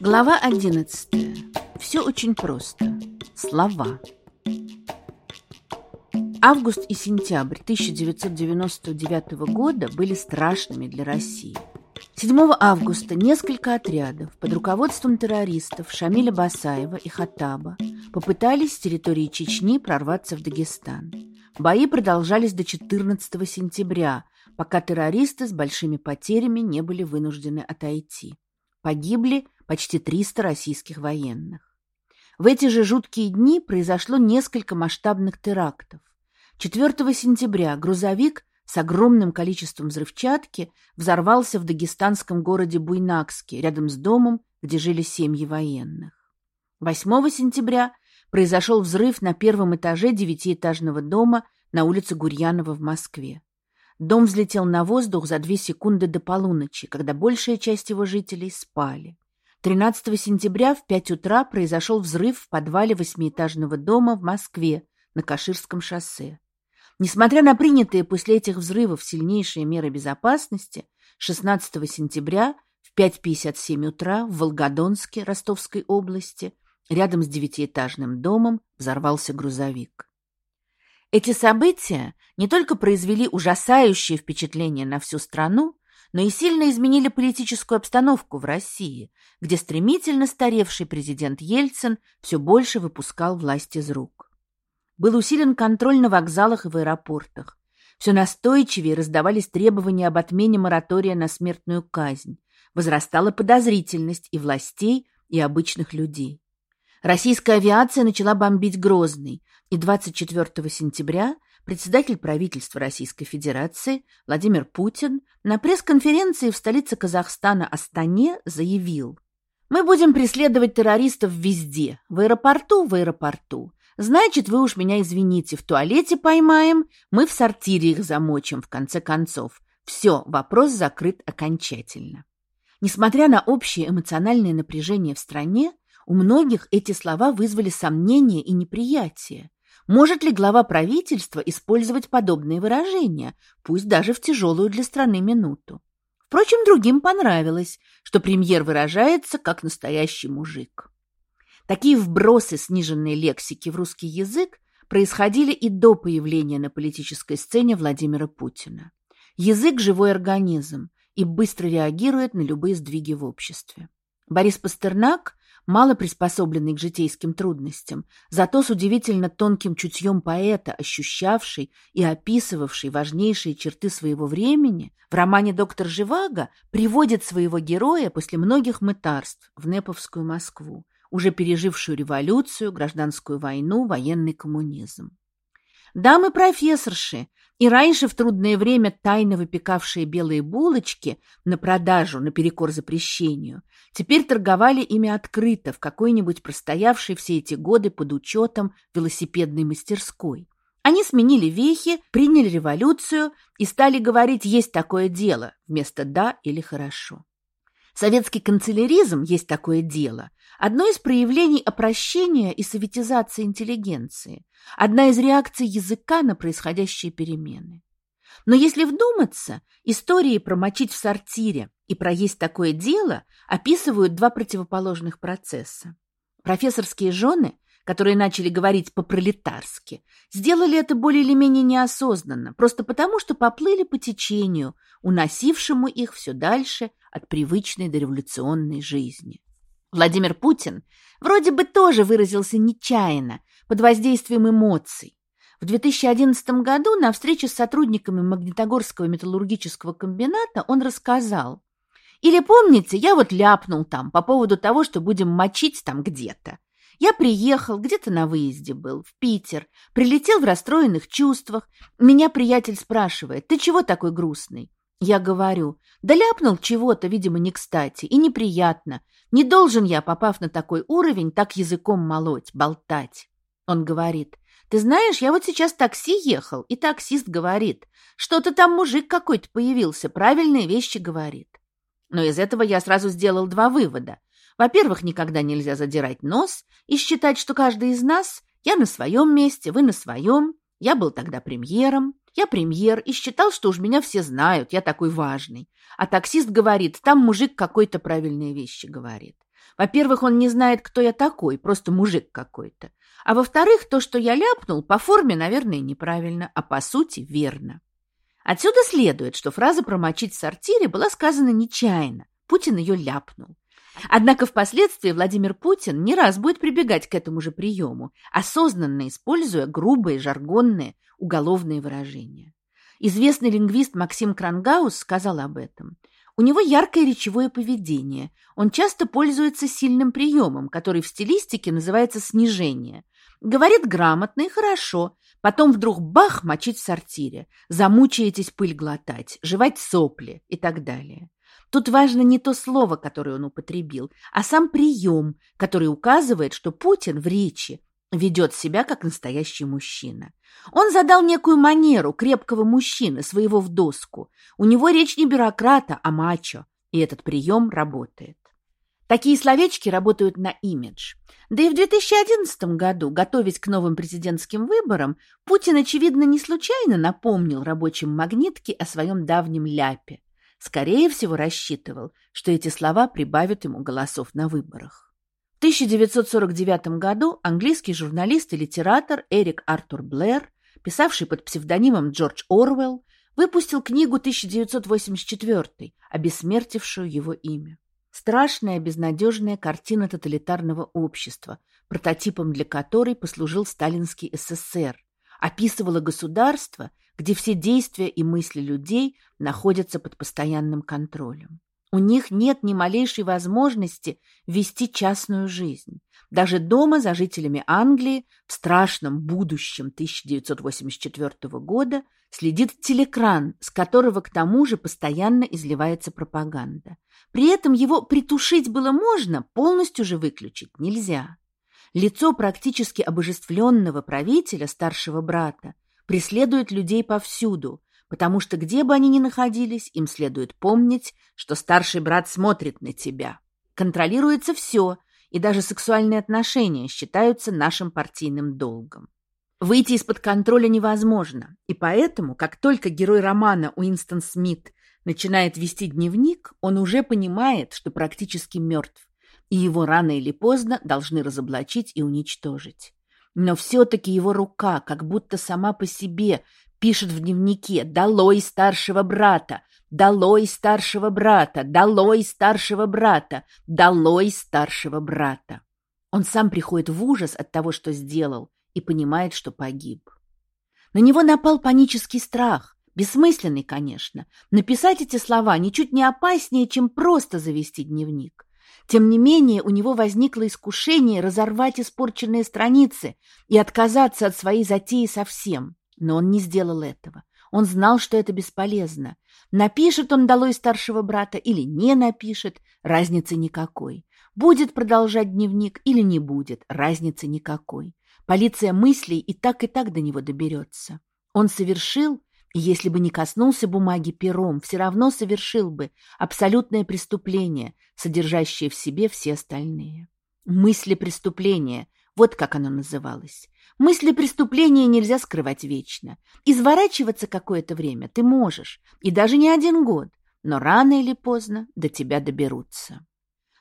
Глава 11. Все очень просто. Слова. Август и сентябрь 1999 года были страшными для России. 7 августа несколько отрядов под руководством террористов Шамиля Басаева и Хатаба попытались с территории Чечни прорваться в Дагестан. Бои продолжались до 14 сентября, пока террористы с большими потерями не были вынуждены отойти. Погибли почти 300 российских военных. В эти же жуткие дни произошло несколько масштабных терактов. 4 сентября грузовик с огромным количеством взрывчатки взорвался в дагестанском городе Буйнакске, рядом с домом, где жили семьи военных. 8 сентября произошел взрыв на первом этаже девятиэтажного дома на улице Гурьянова в Москве. Дом взлетел на воздух за две секунды до полуночи, когда большая часть его жителей спали. 13 сентября в 5 утра произошел взрыв в подвале восьмиэтажного дома в Москве на Каширском шоссе. Несмотря на принятые после этих взрывов сильнейшие меры безопасности, 16 сентября в 5.57 утра в Волгодонске Ростовской области рядом с девятиэтажным домом взорвался грузовик. Эти события не только произвели ужасающее впечатление на всю страну, но и сильно изменили политическую обстановку в России, где стремительно старевший президент Ельцин все больше выпускал власть из рук. Был усилен контроль на вокзалах и в аэропортах. Все настойчивее раздавались требования об отмене моратория на смертную казнь. Возрастала подозрительность и властей, и обычных людей. Российская авиация начала бомбить Грозный, и 24 сентября председатель правительства Российской Федерации Владимир Путин на пресс-конференции в столице Казахстана Астане заявил «Мы будем преследовать террористов везде, в аэропорту, в аэропорту. Значит, вы уж меня извините, в туалете поймаем, мы в сортире их замочим, в конце концов. Все, вопрос закрыт окончательно». Несмотря на общее эмоциональное напряжение в стране, у многих эти слова вызвали сомнения и неприятие. Может ли глава правительства использовать подобные выражения, пусть даже в тяжелую для страны минуту? Впрочем, другим понравилось, что премьер выражается как настоящий мужик. Такие вбросы сниженной лексики в русский язык происходили и до появления на политической сцене Владимира Путина. Язык – живой организм и быстро реагирует на любые сдвиги в обществе. Борис Пастернак мало приспособленный к житейским трудностям, зато с удивительно тонким чутьем поэта, ощущавший и описывавший важнейшие черты своего времени, в романе «Доктор Живаго» приводит своего героя после многих мытарств в Неповскую Москву, уже пережившую революцию, гражданскую войну, военный коммунизм. Дамы-профессорши, и раньше в трудное время тайно выпекавшие белые булочки на продажу наперекор запрещению, теперь торговали ими открыто в какой-нибудь простоявшей все эти годы под учетом велосипедной мастерской. Они сменили вехи, приняли революцию и стали говорить «есть такое дело» вместо «да» или «хорошо». Советский канцеляризм «есть такое дело» – одно из проявлений опрощения и советизации интеллигенции, одна из реакций языка на происходящие перемены. Но если вдуматься, истории про мочить в сортире и про есть такое дело описывают два противоположных процесса. Профессорские жены – которые начали говорить по-пролетарски, сделали это более или менее неосознанно, просто потому, что поплыли по течению, уносившему их все дальше от привычной дореволюционной жизни. Владимир Путин вроде бы тоже выразился нечаянно, под воздействием эмоций. В 2011 году на встрече с сотрудниками Магнитогорского металлургического комбината он рассказал, или помните, я вот ляпнул там по поводу того, что будем мочить там где-то. Я приехал, где-то на выезде был, в Питер, прилетел в расстроенных чувствах. Меня приятель спрашивает, ты чего такой грустный? Я говорю, да ляпнул чего-то, видимо, не кстати и неприятно. Не должен я, попав на такой уровень, так языком молоть, болтать. Он говорит, ты знаешь, я вот сейчас такси ехал, и таксист говорит, что-то там мужик какой-то появился, правильные вещи говорит. Но из этого я сразу сделал два вывода. Во-первых, никогда нельзя задирать нос и считать, что каждый из нас, я на своем месте, вы на своем, я был тогда премьером, я премьер и считал, что уж меня все знают, я такой важный. А таксист говорит, там мужик какой-то правильные вещи говорит. Во-первых, он не знает, кто я такой, просто мужик какой-то. А во-вторых, то, что я ляпнул, по форме, наверное, неправильно, а по сути верно. Отсюда следует, что фраза «промочить в сортире» была сказана нечаянно. Путин ее ляпнул. Однако впоследствии Владимир Путин не раз будет прибегать к этому же приему, осознанно используя грубые, жаргонные, уголовные выражения. Известный лингвист Максим Крангаус сказал об этом. У него яркое речевое поведение. Он часто пользуется сильным приемом, который в стилистике называется снижение. Говорит грамотно и хорошо, потом вдруг бах мочить в сортире, замучаетесь пыль глотать, жевать сопли и так далее. Тут важно не то слово, которое он употребил, а сам прием, который указывает, что Путин в речи ведет себя как настоящий мужчина. Он задал некую манеру крепкого мужчины, своего в доску. У него речь не бюрократа, а мачо, и этот прием работает. Такие словечки работают на имидж. Да и в 2011 году, готовясь к новым президентским выборам, Путин, очевидно, не случайно напомнил рабочим магнитке о своем давнем ляпе. Скорее всего, рассчитывал, что эти слова прибавят ему голосов на выборах. В 1949 году английский журналист и литератор Эрик Артур Блэр, писавший под псевдонимом Джордж Орвелл, выпустил книгу 1984, обессмертившую его имя. Страшная, безнадежная картина тоталитарного общества, прототипом для которой послужил сталинский СССР, описывала государство, где все действия и мысли людей находятся под постоянным контролем. У них нет ни малейшей возможности вести частную жизнь. Даже дома за жителями Англии в страшном будущем 1984 года следит телекран, с которого к тому же постоянно изливается пропаганда. При этом его притушить было можно, полностью же выключить нельзя. Лицо практически обожествленного правителя, старшего брата, преследует людей повсюду, потому что где бы они ни находились, им следует помнить, что старший брат смотрит на тебя. Контролируется все, и даже сексуальные отношения считаются нашим партийным долгом. Выйти из-под контроля невозможно, и поэтому, как только герой романа Уинстон Смит начинает вести дневник, он уже понимает, что практически мертв, и его рано или поздно должны разоблачить и уничтожить. Но все-таки его рука, как будто сама по себе, пишет в дневнике «Долой старшего брата! Долой старшего брата! Долой старшего брата! Долой старшего брата!» Он сам приходит в ужас от того, что сделал, и понимает, что погиб. На него напал панический страх, бессмысленный, конечно. Написать эти слова ничуть не опаснее, чем просто завести дневник. Тем не менее, у него возникло искушение разорвать испорченные страницы и отказаться от своей затеи совсем. Но он не сделал этого. Он знал, что это бесполезно. Напишет он долой старшего брата или не напишет, разницы никакой. Будет продолжать дневник или не будет, разницы никакой. Полиция мыслей и так и так до него доберется. Он совершил если бы не коснулся бумаги пером, все равно совершил бы абсолютное преступление, содержащее в себе все остальные. Мысли преступления, вот как оно называлось. Мысли преступления нельзя скрывать вечно. Изворачиваться какое-то время ты можешь, и даже не один год, но рано или поздно до тебя доберутся.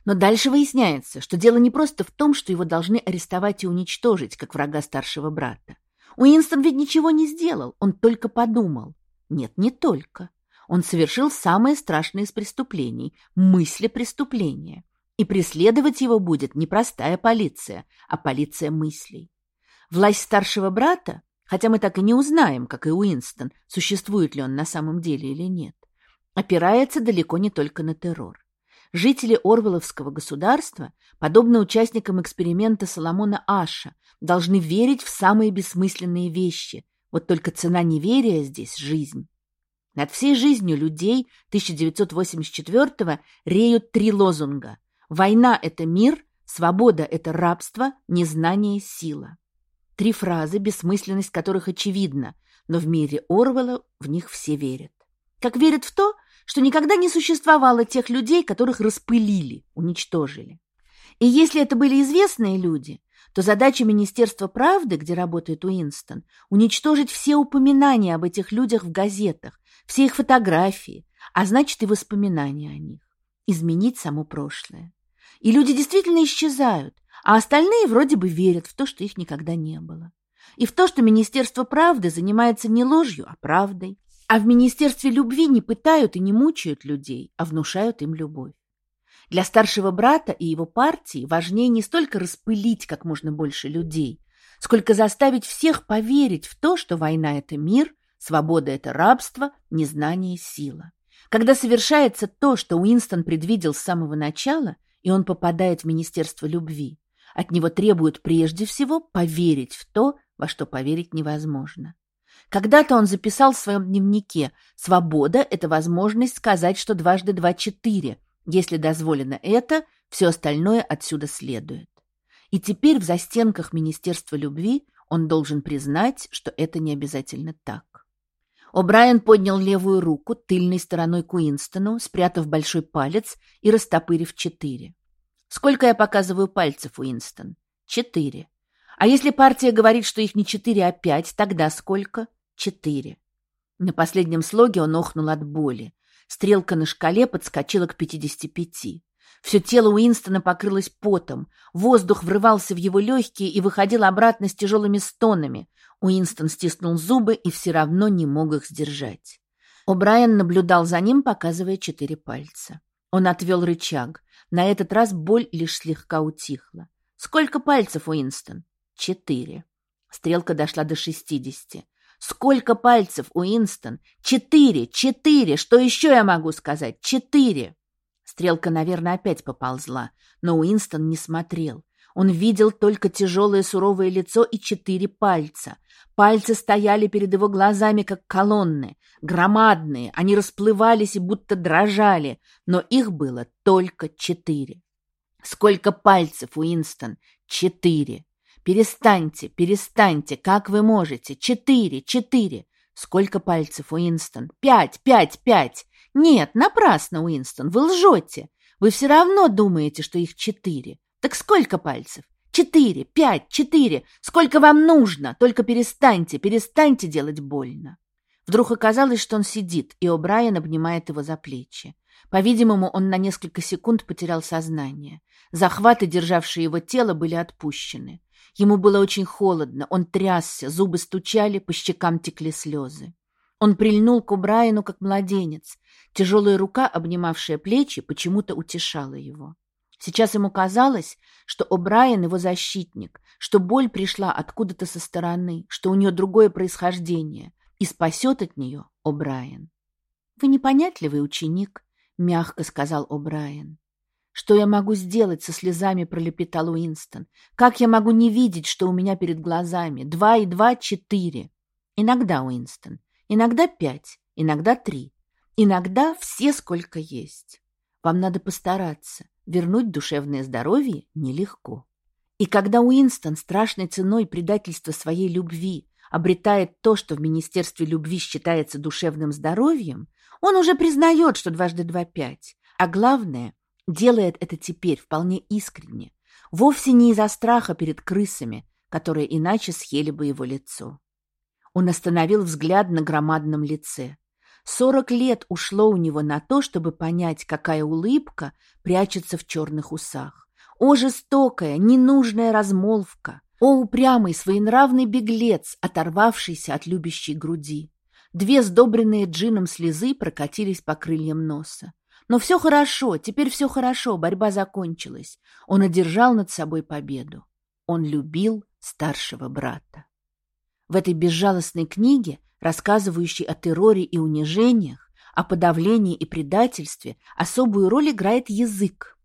Но дальше выясняется, что дело не просто в том, что его должны арестовать и уничтожить, как врага старшего брата. Уинстон ведь ничего не сделал, он только подумал. Нет, не только. Он совершил самое страшное из преступлений – мысли преступления. И преследовать его будет не простая полиция, а полиция мыслей. Власть старшего брата, хотя мы так и не узнаем, как и Уинстон, существует ли он на самом деле или нет, опирается далеко не только на террор. Жители Орвеловского государства, подобно участникам эксперимента Соломона Аша, должны верить в самые бессмысленные вещи. Вот только цена неверия здесь – жизнь. Над всей жизнью людей 1984-го реют три лозунга. Война – это мир, свобода – это рабство, незнание – сила. Три фразы, бессмысленность которых очевидна, но в мире Орвелла в них все верят. Как верят в то, что никогда не существовало тех людей, которых распылили, уничтожили. И если это были известные люди, то задача Министерства правды, где работает Уинстон, уничтожить все упоминания об этих людях в газетах, все их фотографии, а значит и воспоминания о них, изменить само прошлое. И люди действительно исчезают, а остальные вроде бы верят в то, что их никогда не было. И в то, что Министерство правды занимается не ложью, а правдой. А в Министерстве любви не пытают и не мучают людей, а внушают им любовь. Для старшего брата и его партии важнее не столько распылить как можно больше людей, сколько заставить всех поверить в то, что война – это мир, свобода – это рабство, незнание – сила. Когда совершается то, что Уинстон предвидел с самого начала, и он попадает в Министерство любви, от него требуют прежде всего поверить в то, во что поверить невозможно. Когда-то он записал в своем дневнике «Свобода – это возможность сказать, что дважды два – четыре. Если дозволено это, все остальное отсюда следует». И теперь в застенках Министерства любви он должен признать, что это не обязательно так. О'Брайен поднял левую руку тыльной стороной к Уинстону, спрятав большой палец и растопырив четыре. «Сколько я показываю пальцев, Уинстон?» «Четыре. А если партия говорит, что их не четыре, а пять, тогда сколько?» «Четыре». На последнем слоге он охнул от боли. Стрелка на шкале подскочила к пятидесяти пяти. Все тело Уинстона покрылось потом, воздух врывался в его легкие и выходил обратно с тяжелыми стонами. Уинстон стиснул зубы и все равно не мог их сдержать. О'Брайен наблюдал за ним, показывая четыре пальца. Он отвел рычаг. На этот раз боль лишь слегка утихла. «Сколько пальцев, Уинстон?» «Четыре». Стрелка дошла до шестидесяти. «Сколько пальцев, Уинстон?» «Четыре! Четыре! Что еще я могу сказать? Четыре!» Стрелка, наверное, опять поползла, но Уинстон не смотрел. Он видел только тяжелое суровое лицо и четыре пальца. Пальцы стояли перед его глазами, как колонны, громадные, они расплывались и будто дрожали, но их было только четыре. Сколько пальцев, Уинстон? Четыре. Перестаньте, перестаньте, как вы можете? Четыре, четыре. Сколько пальцев, Уинстон? Пять, пять, пять. Нет, напрасно, Уинстон, вы лжете. Вы все равно думаете, что их четыре. Так сколько пальцев? Четыре, пять, четыре. Сколько вам нужно? Только перестаньте, перестаньте делать больно. Вдруг оказалось, что он сидит, и О'Брайен обнимает его за плечи. По-видимому, он на несколько секунд потерял сознание. Захваты, державшие его тело, были отпущены. Ему было очень холодно, он трясся, зубы стучали, по щекам текли слезы. Он прильнул к Убрайену, как младенец. Тяжелая рука, обнимавшая плечи, почему-то утешала его. Сейчас ему казалось, что О'Брайен его защитник, что боль пришла откуда-то со стороны, что у нее другое происхождение, и спасет от нее О'Брайен. «Вы непонятливый ученик», — мягко сказал О'Брайен. «Что я могу сделать со слезами?» — пролепетал Уинстон. «Как я могу не видеть, что у меня перед глазами? Два и два — четыре». «Иногда, Уинстон, Иногда пять, иногда три, иногда все сколько есть. Вам надо постараться. Вернуть душевное здоровье нелегко. И когда Уинстон страшной ценой предательства своей любви обретает то, что в Министерстве любви считается душевным здоровьем, он уже признает, что дважды два – пять. А главное, делает это теперь вполне искренне, вовсе не из-за страха перед крысами, которые иначе съели бы его лицо. Он остановил взгляд на громадном лице. Сорок лет ушло у него на то, чтобы понять, какая улыбка прячется в черных усах. О, жестокая, ненужная размолвка! О, упрямый, своенравный беглец, оторвавшийся от любящей груди! Две сдобренные джином слезы прокатились по крыльям носа. Но все хорошо, теперь все хорошо, борьба закончилась. Он одержал над собой победу. Он любил старшего брата. В этой безжалостной книге, рассказывающей о терроре и унижениях, о подавлении и предательстве, особую роль играет язык.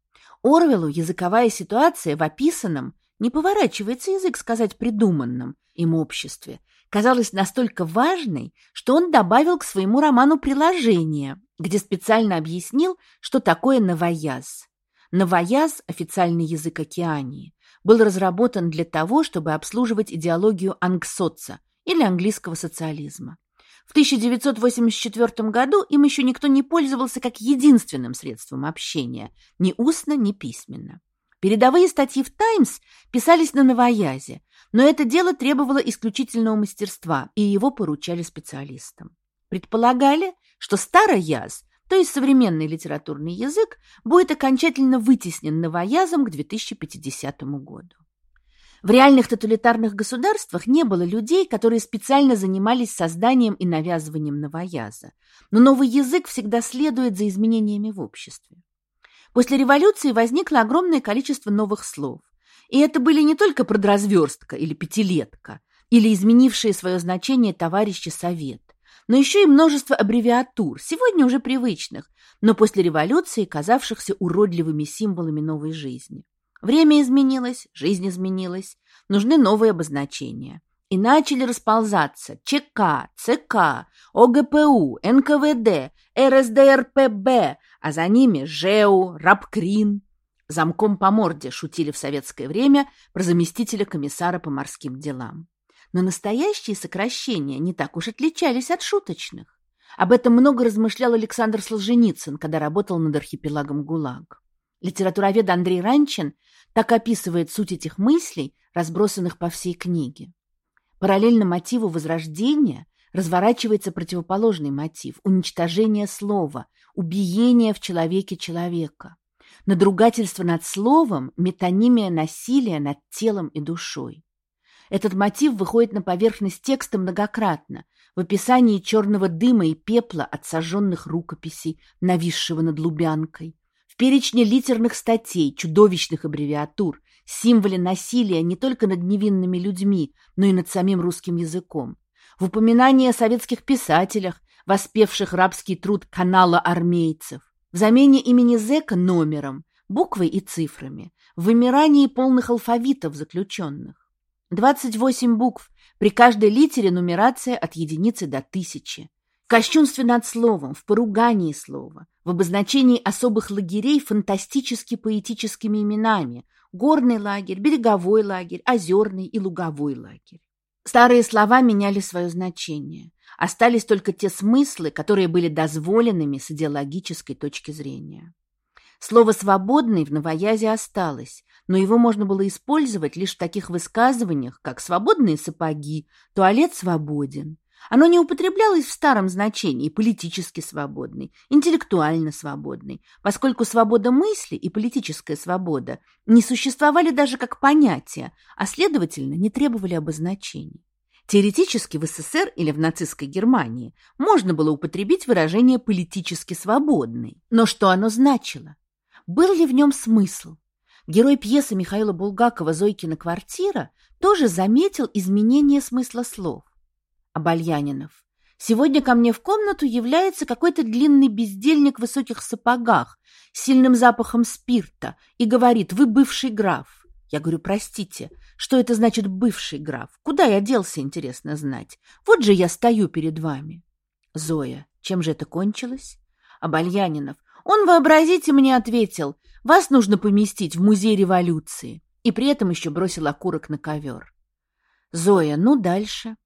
Орвелу языковая ситуация в описанном, не поворачивается язык сказать придуманном им обществе, казалась настолько важной, что он добавил к своему роману приложение, где специально объяснил, что такое новояз. Новояз – официальный язык Океании, был разработан для того, чтобы обслуживать идеологию ангсоца или английского социализма. В 1984 году им еще никто не пользовался как единственным средством общения, ни устно, ни письменно. Передовые статьи в «Таймс» писались на новоязе, но это дело требовало исключительного мастерства, и его поручали специалистам. Предполагали, что старый яз то есть современный литературный язык, будет окончательно вытеснен новоязом к 2050 году. В реальных тоталитарных государствах не было людей, которые специально занимались созданием и навязыванием новояза, но новый язык всегда следует за изменениями в обществе. После революции возникло огромное количество новых слов, и это были не только продразверстка или пятилетка, или изменившие свое значение товарищи совет, но еще и множество аббревиатур, сегодня уже привычных, но после революции казавшихся уродливыми символами новой жизни. Время изменилось, жизнь изменилась, нужны новые обозначения. И начали расползаться ЧК, ЦК, ОГПУ, НКВД, РСДРПБ, а за ними ЖЭУ, РАПКРИН. Замком по морде шутили в советское время про заместителя комиссара по морским делам. Но настоящие сокращения не так уж отличались от шуточных. Об этом много размышлял Александр Солженицын, когда работал над архипелагом ГУЛАГ. Литературовед Андрей Ранчин так описывает суть этих мыслей, разбросанных по всей книге. Параллельно мотиву возрождения разворачивается противоположный мотив – уничтожение слова, убиение в человеке человека. Надругательство над словом – метонимия насилия над телом и душой. Этот мотив выходит на поверхность текста многократно, в описании черного дыма и пепла от сожженных рукописей, нависшего над Лубянкой, в перечне литерных статей, чудовищных аббревиатур, символе насилия не только над невинными людьми, но и над самим русским языком, в упоминании о советских писателях, воспевших рабский труд канала армейцев, в замене имени зэка номером, буквой и цифрами, в вымирании полных алфавитов заключенных. 28 букв, при каждой литере нумерация от единицы до тысячи. В кощунстве над словом, в поругании слова, в обозначении особых лагерей фантастически-поэтическими именами горный лагерь, береговой лагерь, озерный и луговой лагерь. Старые слова меняли свое значение. Остались только те смыслы, которые были дозволенными с идеологической точки зрения. Слово «свободный» в новоязе осталось, но его можно было использовать лишь в таких высказываниях, как «свободные сапоги», «туалет свободен», оно не употреблялось в старом значении политически свободный, интеллектуально свободный, поскольку свобода мысли и политическая свобода не существовали даже как понятия, а, следовательно, не требовали обозначений. Теоретически в СССР или в нацистской Германии можно было употребить выражение «политически свободный». Но что оно значило? Был ли в нем смысл? Герой пьесы Михаила Булгакова «Зойкина квартира» тоже заметил изменение смысла слов. Обальянинов. Сегодня ко мне в комнату является какой-то длинный бездельник в высоких сапогах с сильным запахом спирта и говорит «Вы бывший граф». Я говорю «Простите, что это значит бывший граф? Куда я делся, интересно знать? Вот же я стою перед вами». Зоя. Чем же это кончилось? Обальянинов. Он, вообразите, мне ответил «Вас нужно поместить в музей революции». И при этом еще бросил окурок на ковер. Зоя. Ну, дальше.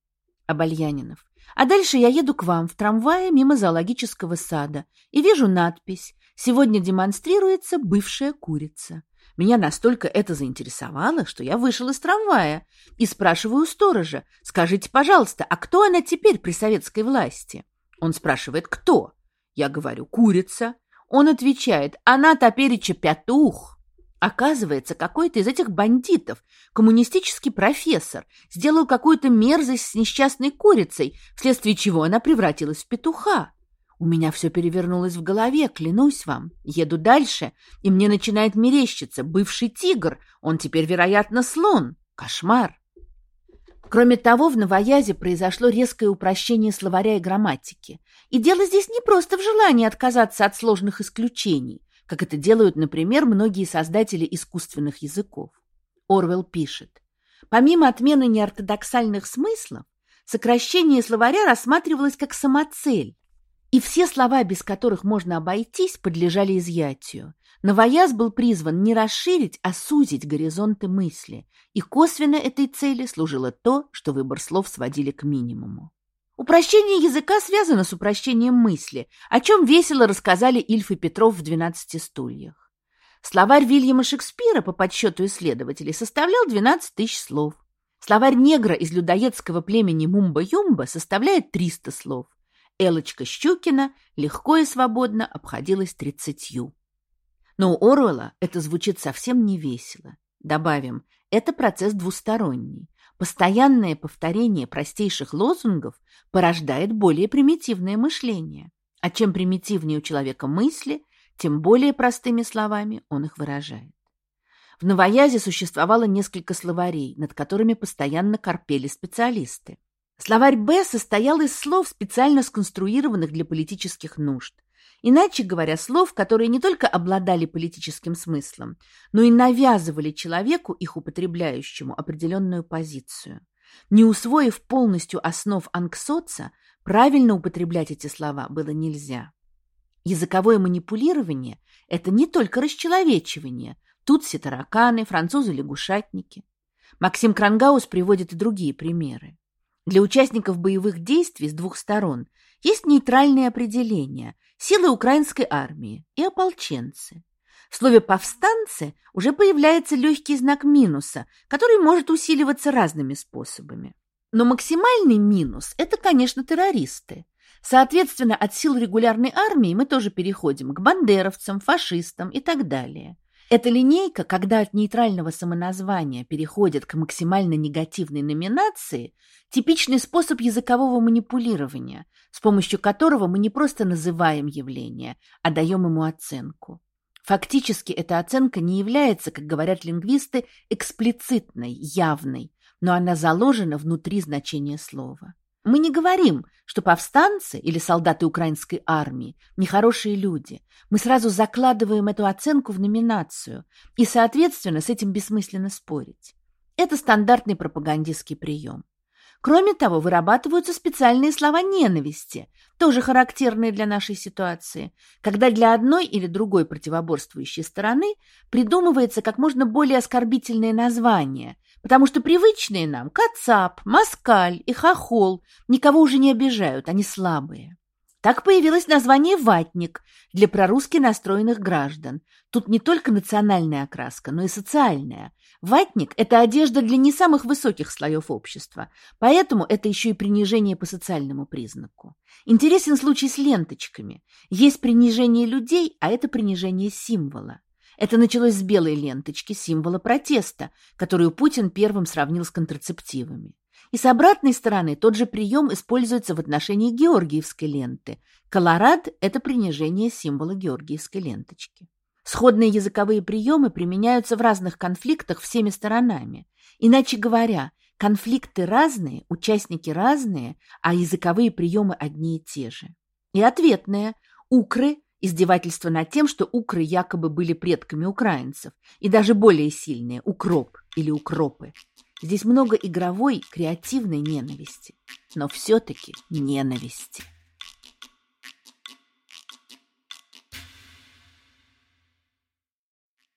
Обальянинов. А дальше я еду к вам в трамвае мимо зоологического сада и вижу надпись «Сегодня демонстрируется бывшая курица». Меня настолько это заинтересовало, что я вышел из трамвая и спрашиваю сторожа, «Скажите, пожалуйста, а кто она теперь при советской власти?» Он спрашивает, «Кто?» Я говорю, «Курица». Он отвечает, «Она топереча пятух». Оказывается, какой-то из этих бандитов, коммунистический профессор, сделал какую-то мерзость с несчастной курицей, вследствие чего она превратилась в петуха. У меня все перевернулось в голове, клянусь вам. Еду дальше, и мне начинает мерещиться бывший тигр, он теперь, вероятно, слон. Кошмар. Кроме того, в новоязе произошло резкое упрощение словаря и грамматики. И дело здесь не просто в желании отказаться от сложных исключений как это делают, например, многие создатели искусственных языков. Орвел пишет, помимо отмены неортодоксальных смыслов, сокращение словаря рассматривалось как самоцель, и все слова, без которых можно обойтись, подлежали изъятию. Новояз был призван не расширить, а сузить горизонты мысли, и косвенно этой цели служило то, что выбор слов сводили к минимуму. Упрощение языка связано с упрощением мысли, о чем весело рассказали Ильф и Петров в «Двенадцати стульях». Словарь Вильяма Шекспира, по подсчету исследователей, составлял 12 тысяч слов. Словарь негра из людоедского племени Мумба-Юмба составляет 300 слов. Элочка Щукина легко и свободно обходилась тридцатью. Но у Оруэлла это звучит совсем не весело. Добавим, это процесс двусторонний. Постоянное повторение простейших лозунгов порождает более примитивное мышление. А чем примитивнее у человека мысли, тем более простыми словами он их выражает. В новоязе существовало несколько словарей, над которыми постоянно корпели специалисты. Словарь «Б» состоял из слов, специально сконструированных для политических нужд. Иначе говоря, слов, которые не только обладали политическим смыслом, но и навязывали человеку, их употребляющему, определенную позицию. Не усвоив полностью основ анксоца, правильно употреблять эти слова было нельзя. Языковое манипулирование – это не только расчеловечивание, тут все тараканы, французы-лягушатники. Максим Крангаус приводит и другие примеры. Для участников боевых действий с двух сторон есть нейтральные определения – силы украинской армии и ополченцы. В слове «повстанцы» уже появляется легкий знак минуса, который может усиливаться разными способами. Но максимальный минус – это, конечно, террористы. Соответственно, от сил регулярной армии мы тоже переходим к бандеровцам, фашистам и так далее. Эта линейка, когда от нейтрального самоназвания переходит к максимально негативной номинации, типичный способ языкового манипулирования, с помощью которого мы не просто называем явление, а даем ему оценку. Фактически эта оценка не является, как говорят лингвисты, эксплицитной, явной, но она заложена внутри значения слова. Мы не говорим, что повстанцы или солдаты украинской армии нехорошие люди. Мы сразу закладываем эту оценку в номинацию, и, соответственно, с этим бессмысленно спорить. Это стандартный пропагандистский прием. Кроме того, вырабатываются специальные слова ненависти, тоже характерные для нашей ситуации, когда для одной или другой противоборствующей стороны придумывается как можно более оскорбительное название, потому что привычные нам кацап, москаль и хохол никого уже не обижают, они слабые. Так появилось название «ватник» для прорусски настроенных граждан. Тут не только национальная окраска, но и социальная. Ватник – это одежда для не самых высоких слоев общества, поэтому это еще и принижение по социальному признаку. Интересен случай с ленточками. Есть принижение людей, а это принижение символа. Это началось с белой ленточки, символа протеста, которую Путин первым сравнил с контрацептивами. И с обратной стороны тот же прием используется в отношении георгиевской ленты. Колорад – это принижение символа георгиевской ленточки. Сходные языковые приемы применяются в разных конфликтах всеми сторонами. Иначе говоря, конфликты разные, участники разные, а языковые приемы одни и те же. И ответные – укры Издевательство над тем, что укры якобы были предками украинцев, и даже более сильные – укроп или укропы. Здесь много игровой, креативной ненависти, но все-таки ненависти.